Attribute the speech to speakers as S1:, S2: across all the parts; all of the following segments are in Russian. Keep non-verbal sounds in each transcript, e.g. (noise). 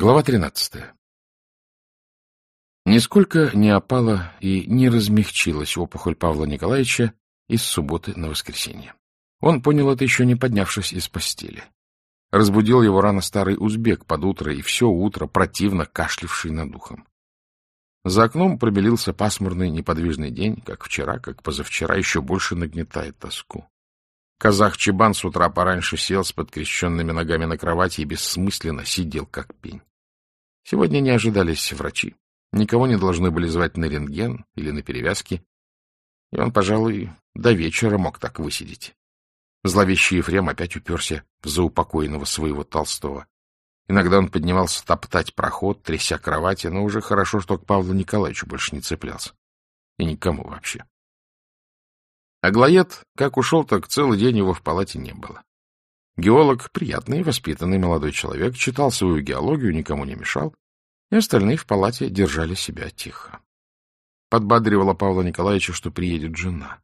S1: Глава 13. Нисколько не опала и не размягчилась опухоль Павла Николаевича из субботы на воскресенье. Он понял это еще не поднявшись из постели. Разбудил его рано старый узбек под утро и все утро противно кашлявший над духом. За окном пробелился пасмурный неподвижный день, как вчера, как позавчера, еще больше нагнетает тоску. Казах Чебан с утра пораньше сел с подкрещенными ногами на кровати и бессмысленно сидел, как пень. Сегодня не ожидались врачи. Никого не должны были звать на рентген или на перевязки. И он, пожалуй, до вечера мог так высидеть. Зловещий Ефрем опять уперся в заупокоенного своего Толстого. Иногда он поднимался топтать проход, тряся кровати, но уже хорошо, что к Павлу Николаевичу больше не цеплялся. И никому вообще. Аглоед, как ушел, так целый день его в палате не было. Геолог, приятный, воспитанный молодой человек, читал свою геологию, никому не мешал, и остальные в палате держали себя тихо. Подбадривала Павла Николаевича, что приедет жена.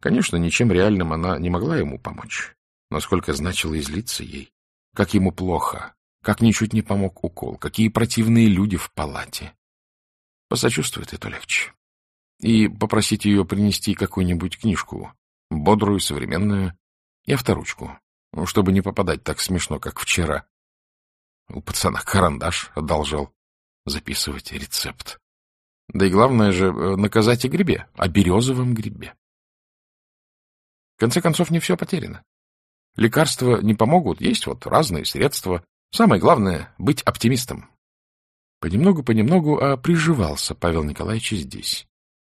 S1: Конечно, ничем реальным она не могла ему помочь, но сколько значило излиться ей, как ему плохо, как ничуть не помог укол, какие противные люди в палате. Посочувствует это легче и попросить ее принести какую-нибудь книжку, бодрую, современную, и авторучку, чтобы не попадать так смешно, как вчера. У пацана карандаш одолжал записывать рецепт. Да и главное же э, наказать о грибе, о березовом грибе. В конце концов, не все потеряно. Лекарства не помогут, есть вот разные средства. Самое главное — быть оптимистом. Понемногу-понемногу, а приживался Павел Николаевич здесь.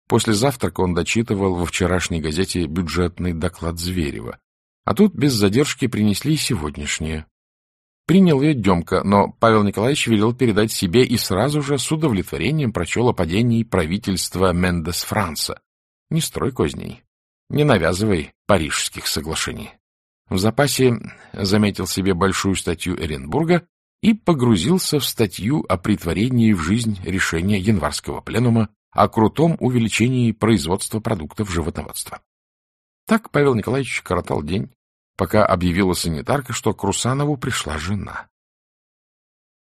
S1: После завтрака он дочитывал во вчерашней газете бюджетный доклад Зверева. А тут без задержки принесли и сегодняшнее. Принял ее Демка, но Павел Николаевич велел передать себе и сразу же с удовлетворением прочел о падении правительства Мендес Франца. Не строй козней, не навязывай парижских соглашений. В запасе заметил себе большую статью Эренбурга и погрузился в статью о притворении в жизнь решения январского пленума о крутом увеличении производства продуктов животноводства. Так Павел Николаевич коротал день, пока объявила санитарка, что к Русанову пришла жена.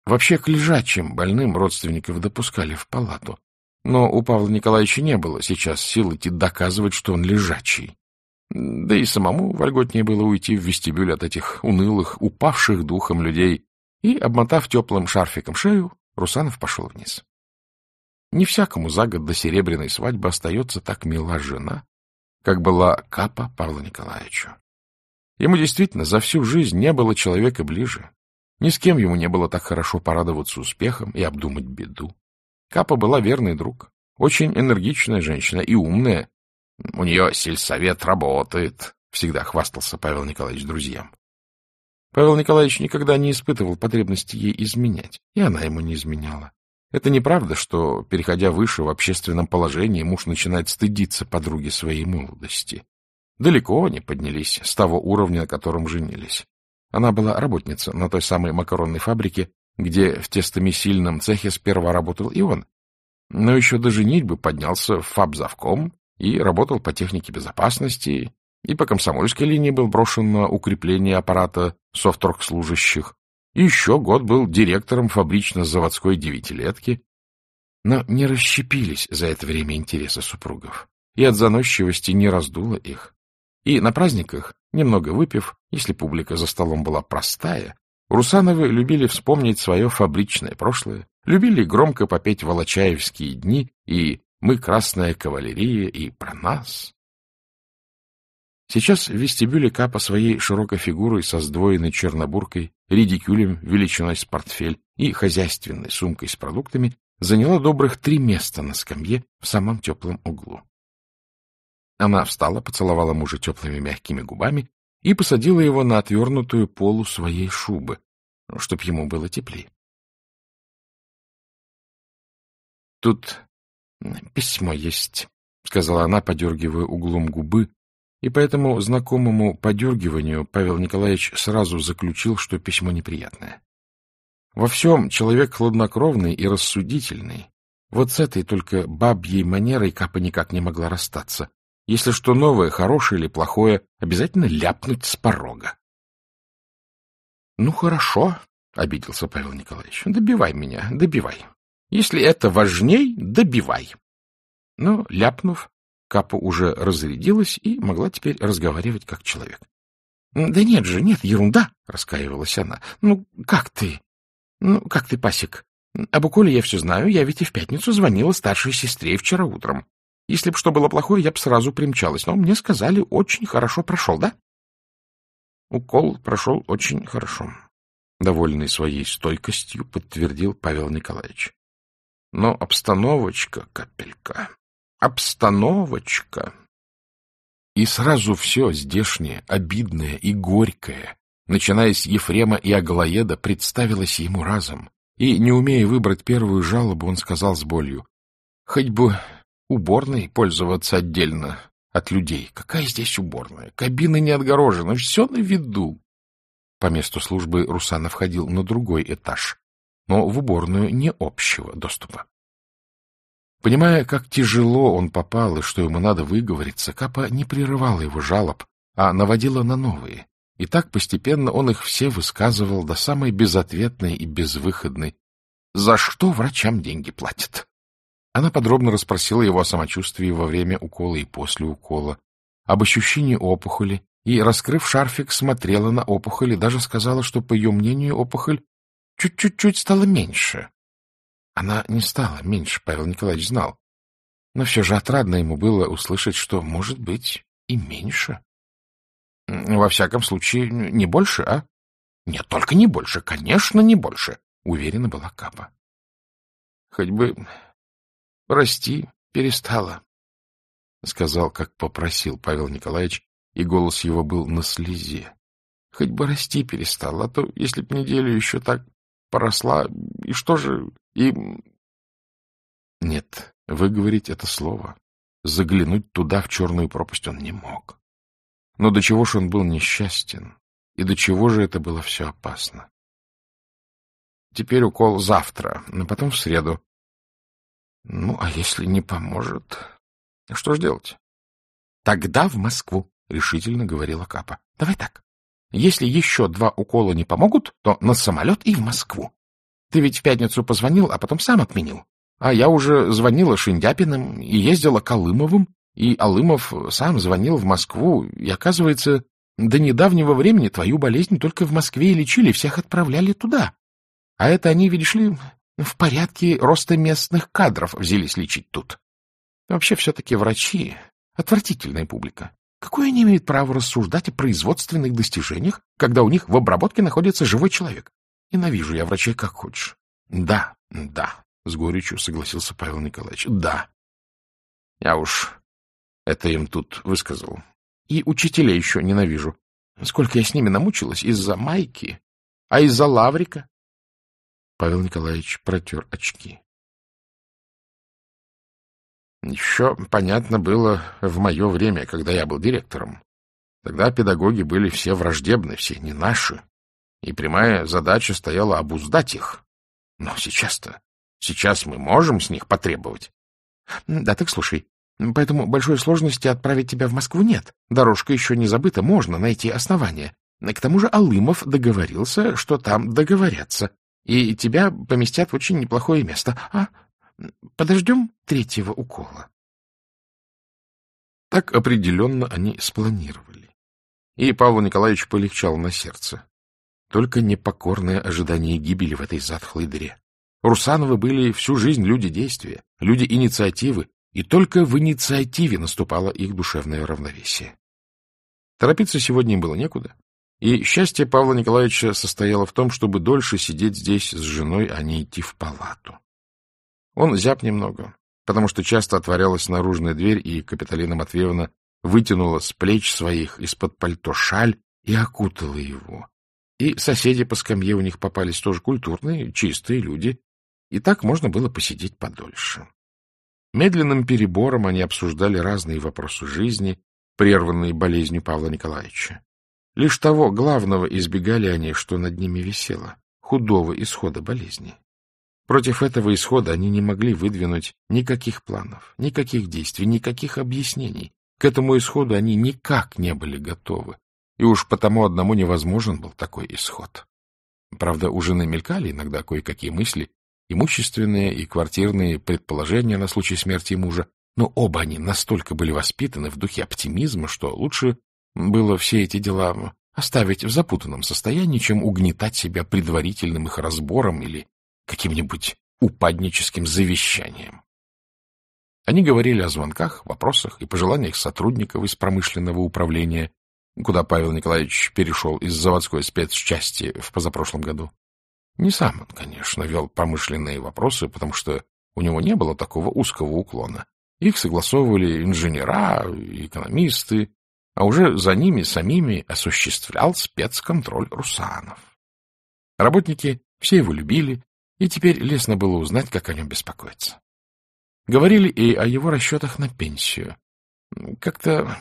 S1: Вообще к лежачим больным родственников допускали в палату, но у Павла Николаевича не было сейчас сил идти доказывать, что он лежачий. Да и самому вольготнее было уйти в вестибюль от этих унылых, упавших духом людей, и, обмотав теплым шарфиком шею, Русанов пошел вниз. Не всякому за год до серебряной свадьбы остается так мила жена, как была Капа Павлу Николаевичу. Ему действительно за всю жизнь не было человека ближе. Ни с кем ему не было так хорошо порадоваться успехом и обдумать беду. Капа была верный друг, очень энергичная женщина и умная. У нее сельсовет работает, всегда хвастался Павел Николаевич друзьям. Павел Николаевич никогда не испытывал потребности ей изменять, и она ему не изменяла. Это неправда, что, переходя выше в общественном положении, муж начинает стыдиться подруги своей молодости. Далеко они поднялись с того уровня, на котором женились. Она была работница на той самой макаронной фабрике, где в тестомесильном цехе сперва работал и он. Но еще до женитьбы поднялся в фабзавком и работал по технике безопасности, и по комсомольской линии был брошен на укрепление аппарата софторгслужащих, и еще год был директором фабрично-заводской девятилетки. Но не расщепились за это время интересы супругов, и от заносчивости не раздуло их. И на праздниках, немного выпив, если публика за столом была простая, Русановы любили вспомнить свое фабричное прошлое, любили громко попеть волочаевские дни и «Мы красная кавалерия» и «Про нас». Сейчас в вестибюле Капа своей широкой фигурой со сдвоенной чернобуркой, редикюлем величиной с портфель и хозяйственной сумкой с продуктами заняла добрых три места на скамье в самом теплом углу. Она встала, поцеловала мужа теплыми мягкими губами и посадила его на отвернутую полу своей шубы, чтоб ему было теплее. — Тут письмо есть, — сказала она, подергивая углом губы, и по этому знакомому подергиванию Павел Николаевич сразу заключил, что письмо неприятное. Во всем человек хладнокровный и рассудительный. Вот с этой только бабьей манерой Капа никак не могла расстаться. Если что новое, хорошее или плохое, обязательно ляпнуть с порога. — Ну, хорошо, обиделся Павел Николаевич. — Добивай меня, добивай. Если это важней, добивай. Но, ляпнув, Капа уже разрядилась и могла теперь разговаривать как человек. — Да нет же, нет, ерунда, — раскаивалась она. — Ну, как ты? Ну, как ты, Пасик? Об уколе я все знаю, я ведь и в пятницу звонила старшей сестре вчера утром. Если бы что было плохое, я бы сразу примчалась, но мне сказали, очень хорошо прошел, да? Укол прошел очень хорошо. Довольный своей стойкостью, подтвердил Павел Николаевич. Но обстановочка, капелька, обстановочка. И сразу все здешнее, обидное и горькое, начиная с Ефрема и Аглоеда, представилось ему разом. И, не умея выбрать первую жалобу, он сказал с болью, «Хоть бы уборной пользоваться отдельно от людей. Какая здесь уборная? Кабина не отгорожена, все на виду». По месту службы Русанов ходил на другой этаж, но в уборную не общего доступа. Понимая, как тяжело он попал и что ему надо выговориться, Капа не прерывала его жалоб, а наводила на новые. И так постепенно он их все высказывал до самой безответной и безвыходной. За что врачам деньги платят? Она подробно расспросила его о самочувствии во время укола и после укола, об ощущении опухоли, и, раскрыв шарфик, смотрела на опухоль и даже сказала, что, по ее мнению, опухоль чуть-чуть стала меньше. Она не стала меньше, Павел Николаевич знал. Но все же отрадно ему было услышать, что, может быть, и меньше. Во всяком случае, не больше, а? Нет, только не больше, конечно, не больше, уверена была Капа. Хоть бы расти перестала, сказал, как попросил Павел Николаевич, и голос его был на слезе. Хоть бы расти перестала, а то, если б неделю еще так поросла, и что же, и... Нет, выговорить это слово, заглянуть туда, в черную пропасть, он не мог. Но до чего же он был несчастен, и до чего же это было все опасно. Теперь укол завтра, но потом в среду. Ну, а если не поможет? Что ж делать? Тогда в Москву, — решительно говорила Капа. — Давай так. Если еще два укола не помогут, то на самолет и в Москву. Ты ведь в пятницу позвонил, а потом сам отменил. А я уже звонила Шиндяпиным и ездила к Алымовым, и Алымов сам звонил в Москву, и, оказывается, до недавнего времени твою болезнь только в Москве и лечили, всех отправляли туда. А это они, видишь ли, в порядке роста местных кадров взялись лечить тут. Вообще все-таки врачи — отвратительная публика. Какое они имеют право рассуждать о производственных достижениях, когда у них в обработке находится живой человек? Ненавижу я врачей как хочешь. Да, да, с горечью согласился Павел Николаевич. Да. Я уж это им тут высказал. И учителей еще ненавижу. Сколько я с ними намучилась из-за майки, а из-за лаврика. Павел Николаевич протер очки. Еще понятно было в мое время, когда я был директором. Тогда педагоги были все враждебны, все не наши и прямая задача стояла обуздать их. Но сейчас-то, сейчас мы можем с них потребовать. Да, так слушай, поэтому большой сложности отправить тебя в Москву нет. Дорожка еще не забыта, можно найти основания. К тому же Алымов договорился, что там договорятся, и тебя поместят в очень неплохое место. А подождем третьего укола. Так определенно они спланировали. И Павлу Николаевичу полегчало на сердце. Только непокорное ожидание гибели в этой затхлой дыре. Русановы были всю жизнь люди действия, люди инициативы, и только в инициативе наступало их душевное равновесие. Торопиться сегодня было некуда, и счастье Павла Николаевича состояло в том, чтобы дольше сидеть здесь с женой, а не идти в палату. Он зяб немного, потому что часто отворялась наружная дверь, и Капиталина Матвеевна вытянула с плеч своих из-под пальто шаль и окутала его, и соседи по скамье у них попались тоже культурные, чистые люди, и так можно было посидеть подольше. Медленным перебором они обсуждали разные вопросы жизни, прерванные болезнью Павла Николаевича. Лишь того главного избегали они, что над ними висело — худого исхода болезни. Против этого исхода они не могли выдвинуть никаких планов, никаких действий, никаких объяснений. К этому исходу они никак не были готовы и уж потому одному невозможен был такой исход. Правда, у жены мелькали иногда кое-какие мысли, имущественные и квартирные предположения на случай смерти мужа, но оба они настолько были воспитаны в духе оптимизма, что лучше было все эти дела оставить в запутанном состоянии, чем угнетать себя предварительным их разбором или каким-нибудь упадническим завещанием. Они говорили о звонках, вопросах и пожеланиях сотрудников из промышленного управления, куда Павел Николаевич перешел из заводской спецчасти в позапрошлом году. Не сам он, конечно, вел промышленные вопросы, потому что у него не было такого узкого уклона. Их согласовывали инженера, экономисты, а уже за ними самими осуществлял спецконтроль Русанов. Работники все его любили, и теперь лестно было узнать, как о нем беспокоиться. Говорили и о его расчетах на пенсию. Как-то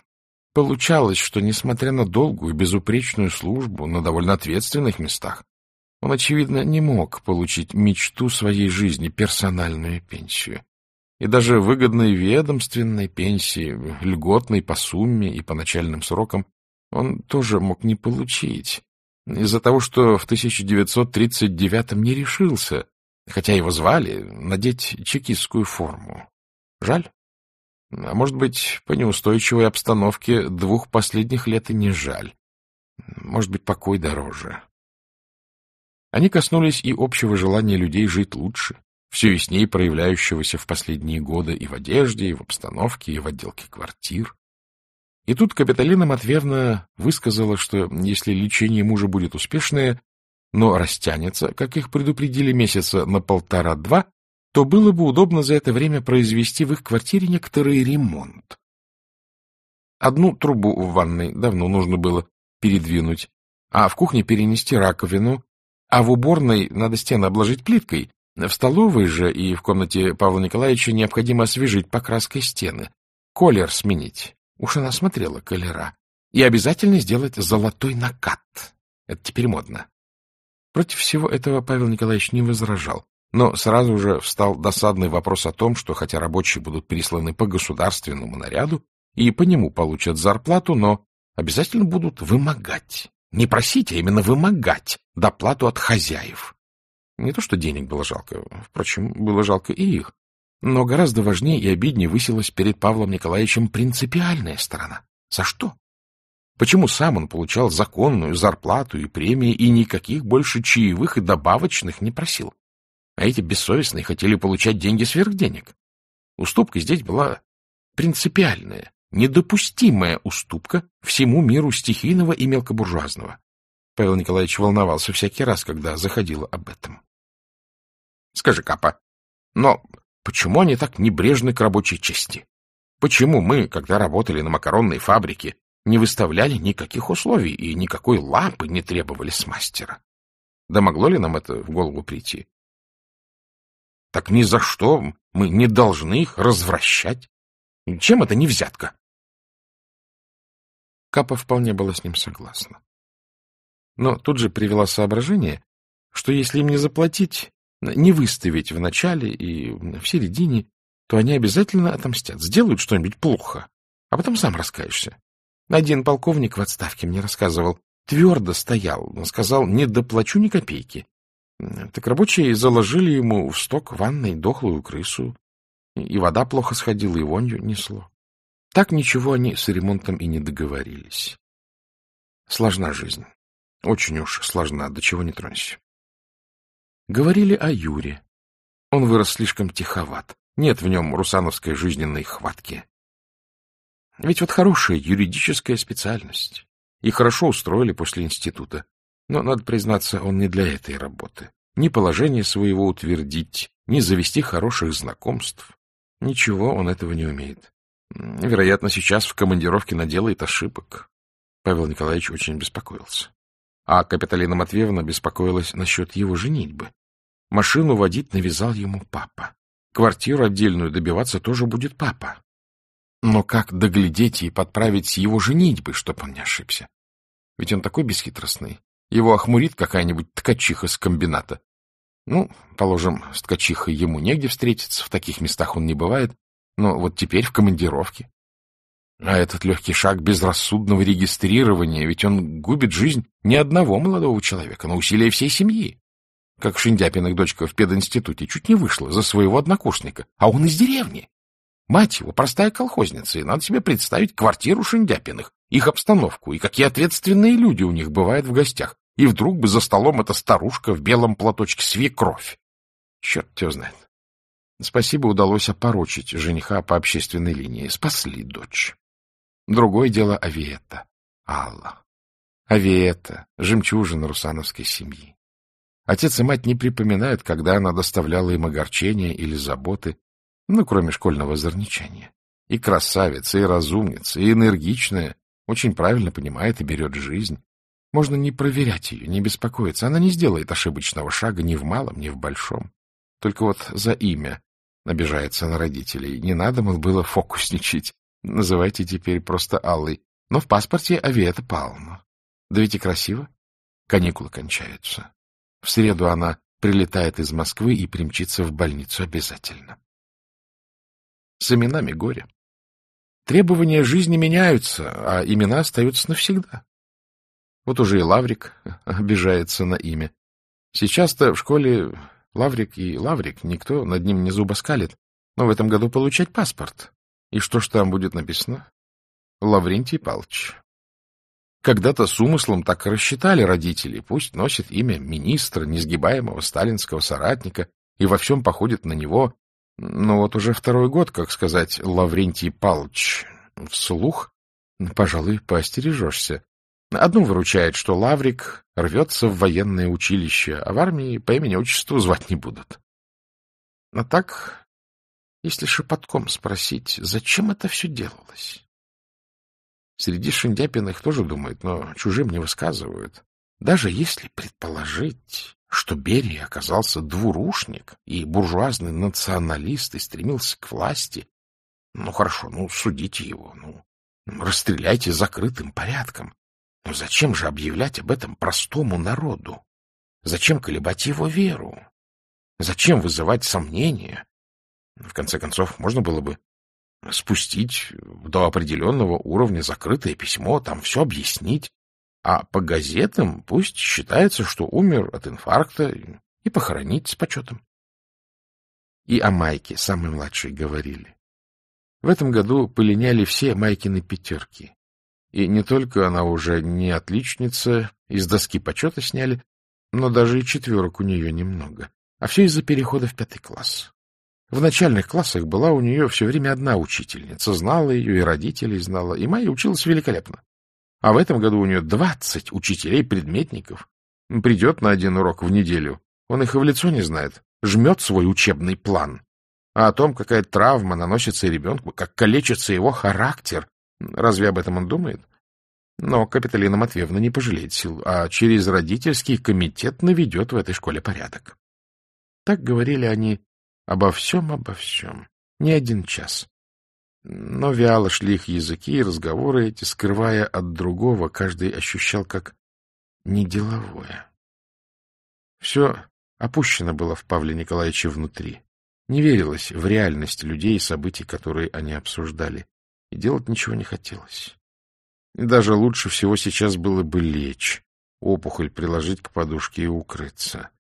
S1: получалось, что, несмотря на долгую, безупречную службу на довольно ответственных местах, он, очевидно, не мог получить мечту своей жизни — персональную пенсию. И даже выгодной ведомственной пенсии, льготной по сумме и по начальным срокам, он тоже мог не получить. Из-за того, что в 1939-м не решился, хотя его звали, надеть чекистскую форму. Жаль. А может быть, по неустойчивой обстановке двух последних лет и не жаль. Может быть, покой дороже. Они коснулись и общего желания людей жить лучше, все яснее проявляющегося в последние годы и в одежде, и в обстановке, и в отделке квартир. И тут Капитолина Матвеевна высказала, что если лечение мужа будет успешное, но растянется, как их предупредили месяца на полтора-два, то было бы удобно за это время произвести в их квартире некоторый ремонт. Одну трубу в ванной давно нужно было передвинуть, а в кухне перенести раковину, а в уборной надо стены обложить плиткой. В столовой же и в комнате Павла Николаевича необходимо освежить покраской стены, колер сменить. Уж она смотрела колера. И обязательно сделать золотой накат. Это теперь модно. Против всего этого Павел Николаевич не возражал, но сразу же встал досадный вопрос о том, что хотя рабочие будут пересланы по государственному наряду и по нему получат зарплату, но обязательно будут вымогать. Не просить, а именно вымогать доплату от хозяев. Не то, что денег было жалко, впрочем, было жалко и их. Но гораздо важнее и обиднее высилась перед Павлом Николаевичем принципиальная сторона. За что? Почему сам он получал законную зарплату и премии и никаких больше чаевых и добавочных не просил? А эти бессовестные хотели получать деньги сверх денег. Уступка здесь была принципиальная, недопустимая уступка всему миру стихийного и мелкобуржуазного. Павел Николаевич волновался всякий раз, когда заходило об этом. — Скажи, Капа, но почему они так небрежны к рабочей чести? Почему мы, когда работали на макаронной фабрике, не выставляли никаких условий и никакой лампы не требовали с мастера? Да могло ли нам это в голову прийти? Так ни за что мы не должны их развращать. Чем это не взятка? Капа вполне была с ним согласна. Но тут же привела соображение, что если им не заплатить, не выставить в начале и в середине, то они обязательно отомстят, сделают что-нибудь плохо, а потом сам раскаешься. Один полковник в отставке мне рассказывал, твердо стоял, сказал, не доплачу ни копейки. Так рабочие заложили ему в сток ванной дохлую крысу, и вода плохо сходила, и вонью несло. Так ничего они с ремонтом и не договорились. Сложна жизнь. Очень уж сложна, до чего не тронься. Говорили о Юре. Он вырос слишком тиховат. Нет в нем русановской жизненной хватки. Ведь вот хорошая юридическая специальность. И хорошо устроили после института. Но, надо признаться, он не для этой работы. Ни положение своего утвердить, ни завести хороших знакомств. Ничего он этого не умеет. Вероятно, сейчас в командировке наделает ошибок. Павел Николаевич очень беспокоился. А Капиталина Матвеевна беспокоилась насчет его женитьбы. Машину водить навязал ему папа. Квартиру отдельную добиваться тоже будет папа. Но как доглядеть и подправить его женитьбы, чтоб он не ошибся? Ведь он такой бесхитростный. Его охмурит какая-нибудь ткачиха с комбината. Ну, положим, с ткачихой ему негде встретиться, в таких местах он не бывает, но вот теперь в командировке. А этот легкий шаг безрассудного регистрирования, ведь он губит жизнь не одного молодого человека, но усилия всей семьи. Как Шиндяпиных дочка в пединституте чуть не вышла за своего однокурсника, а он из деревни. Мать его простая колхозница, и надо себе представить квартиру Шиндяпиных, их обстановку, и какие ответственные люди у них бывают в гостях. И вдруг бы за столом эта старушка в белом платочке свекровь. Черт его знает. Спасибо, удалось опорочить жениха по общественной линии. Спасли дочь. Другое дело Авиета, Алла. Авиета — жемчужина русановской семьи. Отец и мать не припоминают, когда она доставляла им огорчения или заботы, ну, кроме школьного зарничания. И красавица, и разумница, и энергичная, очень правильно понимает и берет жизнь. Можно не проверять ее, не беспокоиться. Она не сделает ошибочного шага ни в малом, ни в большом. Только вот за имя обижается на родителей. Не надо, мол, было фокусничать. Называйте теперь просто Аллой. Но в паспорте Авиета Павловна. Да ведь и красиво. Каникулы кончаются. В среду она прилетает из Москвы и примчится в больницу обязательно. С именами горе. Требования жизни меняются, а имена остаются навсегда. Вот уже и Лаврик (laughs) обижается на имя. Сейчас-то в школе Лаврик и Лаврик, никто над ним не зубоскалит, но в этом году получать паспорт. И что ж там будет написано? Лаврентий Палч. Когда-то с умыслом так и рассчитали родители, пусть носит имя министра, несгибаемого сталинского соратника, и во всем походит на него. Но вот уже второй год, как сказать, Лаврентий Палч вслух, пожалуй, поостережешься. Одну выручает, что Лаврик рвется в военное училище, а в армии по имени-отчеству звать не будут. А так, если шепотком спросить, зачем это все делалось? Среди Шиндяпиных тоже думают, но чужим не высказывают. Даже если предположить, что Берия оказался двурушник и буржуазный националист и стремился к власти, ну хорошо, ну судите его, ну расстреляйте закрытым порядком. Но зачем же объявлять об этом простому народу? Зачем колебать его веру? Зачем вызывать сомнения? В конце концов, можно было бы спустить до определенного уровня закрытое письмо, там все объяснить. А по газетам пусть считается, что умер от инфаркта, и похоронить с почетом. И о Майке, самой младшей, говорили. В этом году полиняли все Майкины пятерки. И не только она уже не отличница, из доски почета сняли, но даже и четверок у нее немного. А все из-за перехода в пятый класс. В начальных классах была у нее все время одна учительница, знала ее и родителей знала, и Майя училась великолепно. А в этом году у нее двадцать учителей-предметников. Придет на один урок в неделю, он их и в лицо не знает, жмет свой учебный план. А о том, какая травма наносится ребенку, как калечится его характер, разве об этом он думает? Но Капитолина Матвеевна не пожалеет сил, а через родительский комитет наведет в этой школе порядок. Так говорили они Обо всем, обо всем. Не один час. Но вяло шли их языки и разговоры эти, скрывая от другого, каждый ощущал как неделовое. Все опущено было в Павле Николаевиче внутри. Не верилось в реальность людей и событий, которые они обсуждали. И делать ничего не хотелось. И даже лучше всего сейчас было бы лечь, опухоль приложить к подушке и укрыться.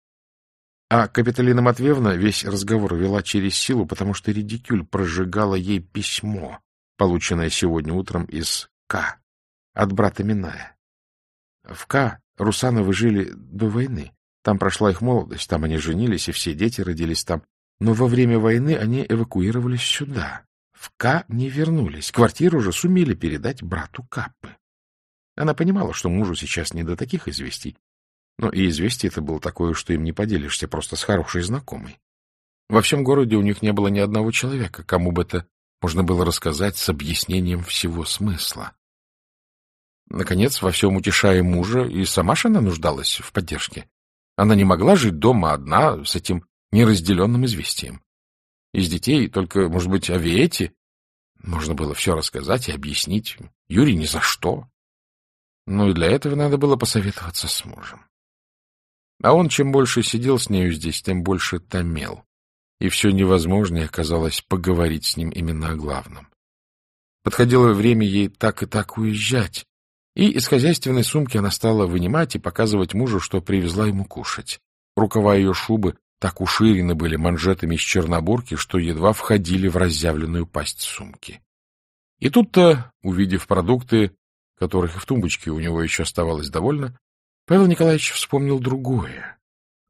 S1: А Капиталина Матвеевна весь разговор вела через силу, потому что Редикюль прожигала ей письмо, полученное сегодня утром из К, от брата Миная. В К Русановы жили до войны. Там прошла их молодость, там они женились, и все дети родились там. Но во время войны они эвакуировались сюда. В К не вернулись. Квартиру уже сумели передать брату Каппы. Она понимала, что мужу сейчас не до таких известий, но и известие это было такое, что им не поделишься просто с хорошей знакомой. Во всем городе у них не было ни одного человека, кому бы это можно было рассказать с объяснением всего смысла. Наконец, во всем утешая мужа, и сама же нуждалась в поддержке. Она не могла жить дома одна с этим неразделенным известием. Из детей только, может быть, о Виете можно было все рассказать и объяснить. Юрий ни за что. Но и для этого надо было посоветоваться с мужем. А он, чем больше сидел с нею здесь, тем больше томел. И все невозможнее оказалось поговорить с ним именно о главном. Подходило время ей так и так уезжать. И из хозяйственной сумки она стала вынимать и показывать мужу, что привезла ему кушать. Рукава ее шубы так уширены были манжетами из чернобурки, что едва входили в разъявленную пасть сумки. И тут-то, увидев продукты, которых и в тумбочке у него еще оставалось довольно, Павел Николаевич вспомнил другое,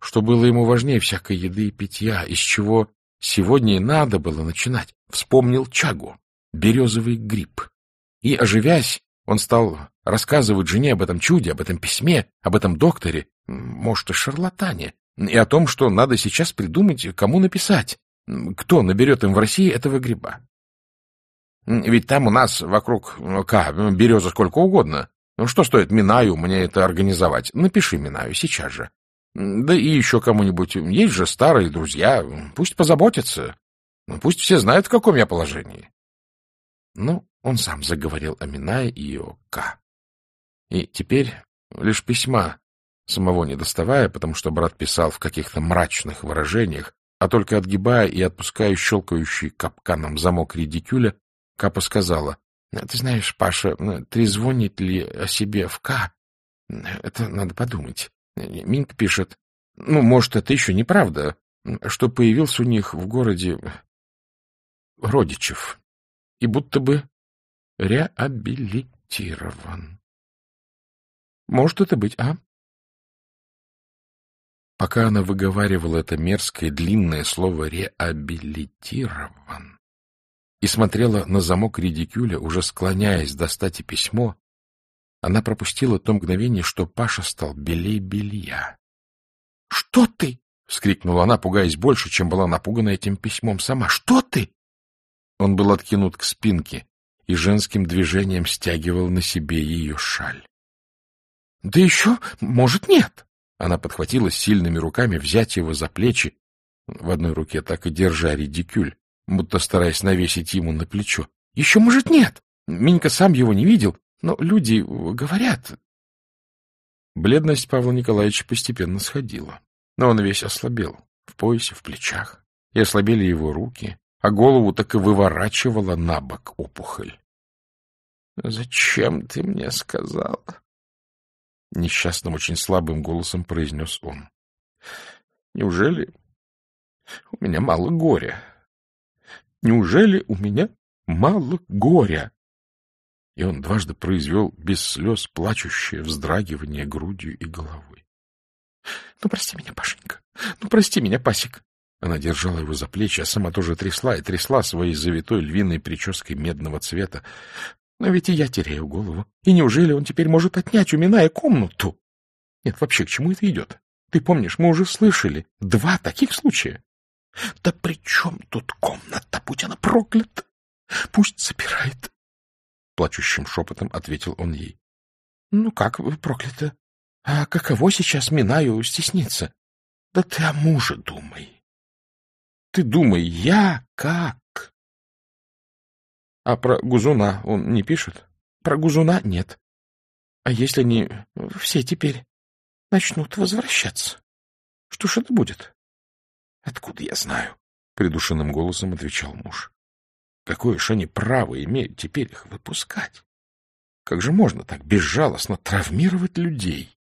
S1: что было ему важнее всякой еды и питья, из чего сегодня и надо было начинать. Вспомнил чагу, березовый гриб. И, оживясь, он стал рассказывать жене об этом чуде, об этом письме, об этом докторе, может, и шарлатане, и о том, что надо сейчас придумать, кому написать, кто наберет им в России этого гриба. Ведь там у нас вокруг К береза сколько угодно. Ну, что стоит Минаю мне это организовать? Напиши Минаю сейчас же. Да и еще кому-нибудь. Есть же старые друзья. Пусть позаботятся. Пусть все знают, в каком я положении. Ну, он сам заговорил о Минае и о К. И теперь лишь письма самого не доставая, потому что брат писал в каких-то мрачных выражениях, а только отгибая и отпуская щелкающий капканом замок редикюля, Капа сказала, — Ты знаешь, Паша, трезвонит ли о себе в К? Это надо подумать. Минк пишет, ну, может, это еще неправда, что появился у них в городе Родичев и будто бы реабилитирован. Может это быть, а? Пока она выговаривала это мерзкое длинное слово «реабилитирован» и смотрела на замок редикюля, уже склоняясь достать и письмо, она пропустила то мгновение, что Паша стал белей белья. — Что ты? — вскрикнула она, пугаясь больше, чем была напугана этим письмом сама. — Что ты? Он был откинут к спинке и женским движением стягивал на себе ее шаль. — Да еще, может, нет. Она подхватила сильными руками взять его за плечи, в одной руке так и держа редикюль, будто стараясь навесить ему на плечо. — Еще, может, нет. Минька сам его не видел, но люди говорят. Бледность Павла Николаевича постепенно сходила, но он весь ослабел, в поясе, в плечах, и ослабели его руки, а голову так и выворачивала на бок опухоль. — Зачем ты мне сказал? — несчастным, очень слабым голосом произнес он. — Неужели у меня мало горя? Неужели у меня мало горя? И он дважды произвел без слез плачущее вздрагивание грудью и головой. — Ну, прости меня, Пашенька, ну, прости меня, Пасик. Она держала его за плечи, а сама тоже трясла и трясла своей завитой львиной прической медного цвета. Но ведь и я теряю голову. И неужели он теперь может отнять у Миная комнату? Нет, вообще, к чему это идет? Ты помнишь, мы уже слышали два таких случая. Да при чем тут комната, будь она проклята? Пусть запирает. Плачущим шепотом ответил он ей. Ну как вы проклята? А каково сейчас Минаю стесниться? Да ты о муже думай. Ты думай, я как? А про Гузуна он не пишет? Про Гузуна нет. А если они все теперь начнут возвращаться? Что ж это будет? Откуда я знаю? Придушенным голосом отвечал муж. Какое ж они право имеют теперь их выпускать? Как же можно так безжалостно травмировать людей?